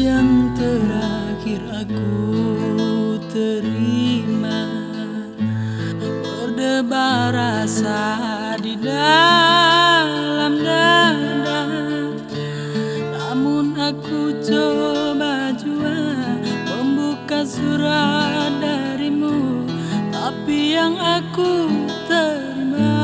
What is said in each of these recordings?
yang terakhir aku terima. Berdebar rasa di dalam dada. Namun aku coba jua membuka surat darimu Tapi yang aku terima.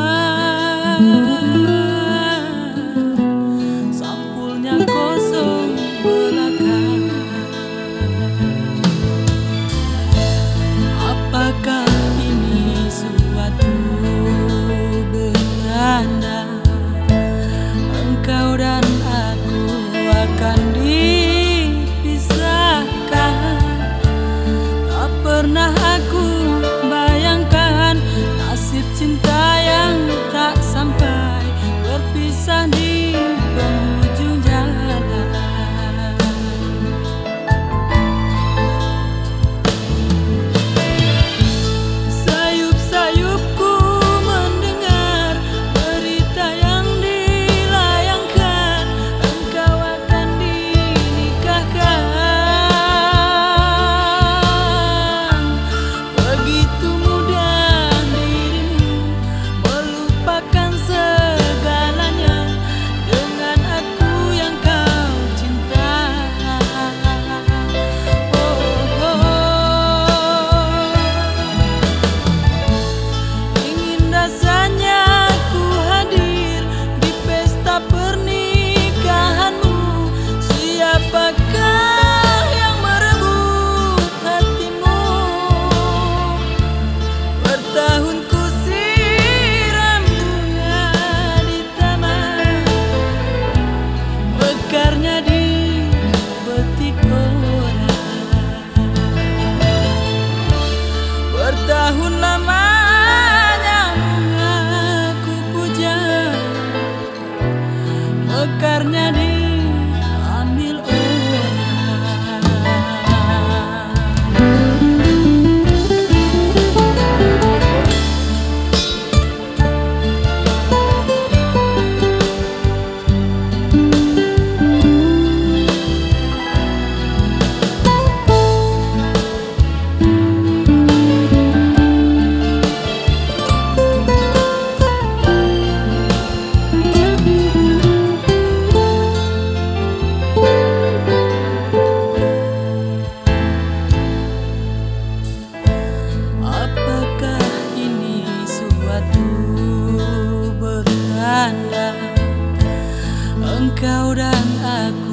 kau dan aku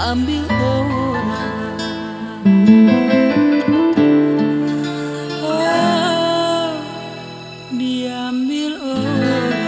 ambil orang. Oh, diambil orang.